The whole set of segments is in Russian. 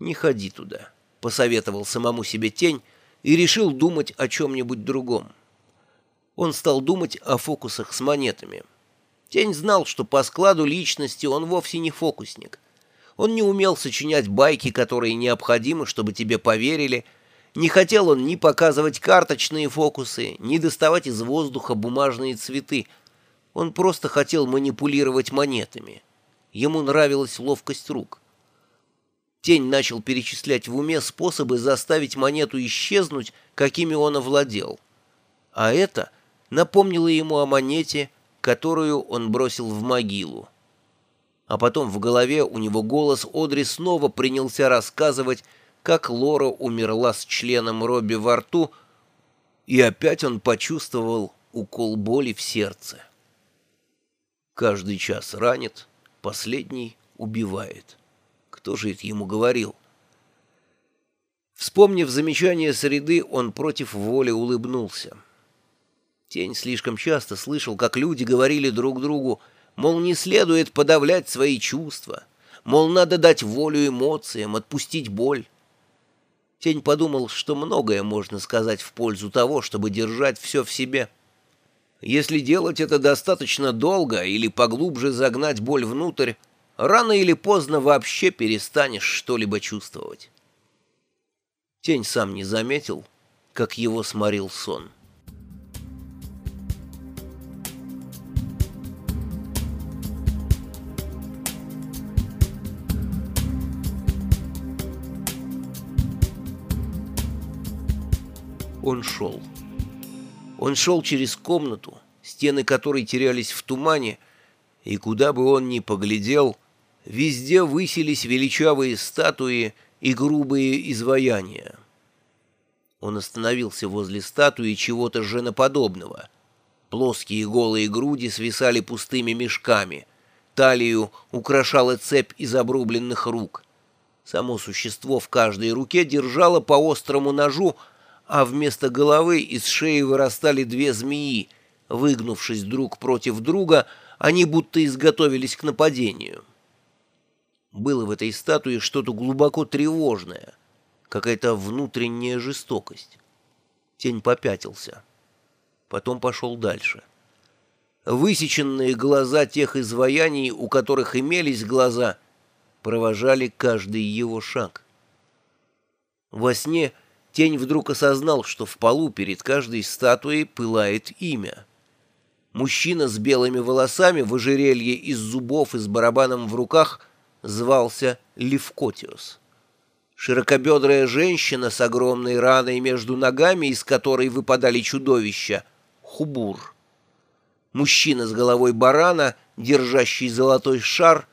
«Не ходи туда», — посоветовал самому себе тень и решил думать о чем-нибудь другом. Он стал думать о фокусах с монетами. Тень знал, что по складу личности он вовсе не фокусник. Он не умел сочинять байки, которые необходимы, чтобы тебе поверили. Не хотел он ни показывать карточные фокусы, ни доставать из воздуха бумажные цветы. Он просто хотел манипулировать монетами. Ему нравилась ловкость рук. Тень начал перечислять в уме способы заставить монету исчезнуть, какими он овладел. А это напомнило ему о монете, которую он бросил в могилу. А потом в голове у него голос Одри снова принялся рассказывать, как Лора умерла с членом Робби во рту, и опять он почувствовал укол боли в сердце. Каждый час ранит, последний убивает. Кто же это ему говорил? Вспомнив замечание среды, он против воли улыбнулся. Тень слишком часто слышал, как люди говорили друг другу, мол, не следует подавлять свои чувства, мол, надо дать волю эмоциям, отпустить боль. Тень подумал, что многое можно сказать в пользу того, чтобы держать все в себе. Если делать это достаточно долго или поглубже загнать боль внутрь, рано или поздно вообще перестанешь что-либо чувствовать. Тень сам не заметил, как его сморил сон. Он шел. Он шел через комнату, стены которой терялись в тумане, и куда бы он ни поглядел — Везде высились величавые статуи и грубые изваяния. Он остановился возле статуи чего-то женоподобного. Плоские голые груди свисали пустыми мешками. Талию украшала цепь из обрубленных рук. Само существо в каждой руке держало по острому ножу, а вместо головы из шеи вырастали две змеи. Выгнувшись друг против друга, они будто изготовились к нападению. Было в этой статуе что-то глубоко тревожное, какая-то внутренняя жестокость. Тень попятился. Потом пошел дальше. Высеченные глаза тех изваяний, у которых имелись глаза, провожали каждый его шаг. Во сне тень вдруг осознал, что в полу перед каждой статуей пылает имя. Мужчина с белыми волосами в ожерелье из зубов и с барабаном в руках — звался Левкотиус. Широкобедрая женщина с огромной раной между ногами, из которой выпадали чудовища, Хубур. Мужчина с головой барана, держащий золотой шар,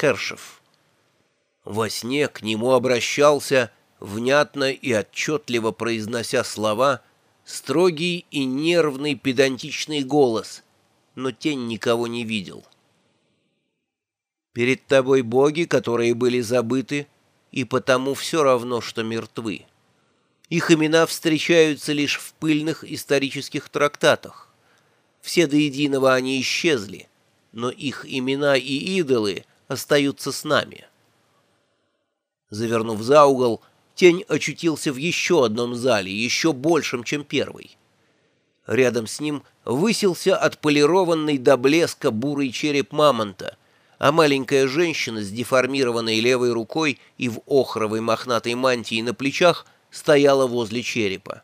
Хершев. Во сне к нему обращался, внятно и отчетливо произнося слова, строгий и нервный педантичный голос, но тень никого не видел. Перед тобой боги, которые были забыты, и потому все равно, что мертвы. Их имена встречаются лишь в пыльных исторических трактатах. Все до единого они исчезли, но их имена и идолы остаются с нами. Завернув за угол, тень очутился в еще одном зале, еще большем, чем первый. Рядом с ним высился отполированный до блеска бурый череп мамонта — а маленькая женщина с деформированной левой рукой и в охровой мохнатой мантии на плечах стояла возле черепа.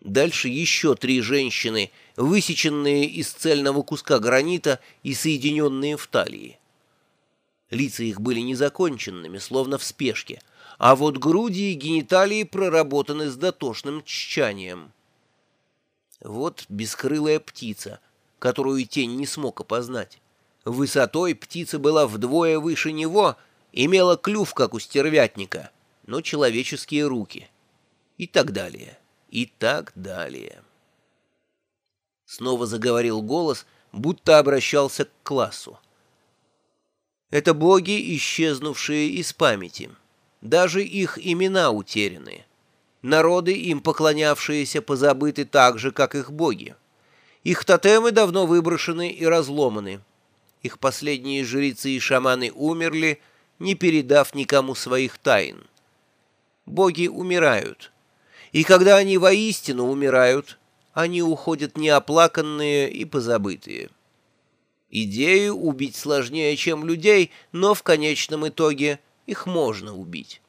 Дальше еще три женщины, высеченные из цельного куска гранита и соединенные в талии. Лица их были незаконченными, словно в спешке, а вот груди и гениталии проработаны с дотошным тщанием. Вот бескрылая птица, которую тень не смог опознать. Высотой птица была вдвое выше него, имела клюв, как у стервятника, но человеческие руки. И так далее, и так далее. Снова заговорил голос, будто обращался к классу. Это боги, исчезнувшие из памяти. Даже их имена утеряны. Народы, им поклонявшиеся, позабыты так же, как их боги. Их тотемы давно выброшены и разломаны. Их последние жрицы и шаманы умерли, не передав никому своих тайн. Боги умирают, и когда они воистину умирают, они уходят неоплаканные и позабытые. Идею убить сложнее, чем людей, но в конечном итоге их можно убить.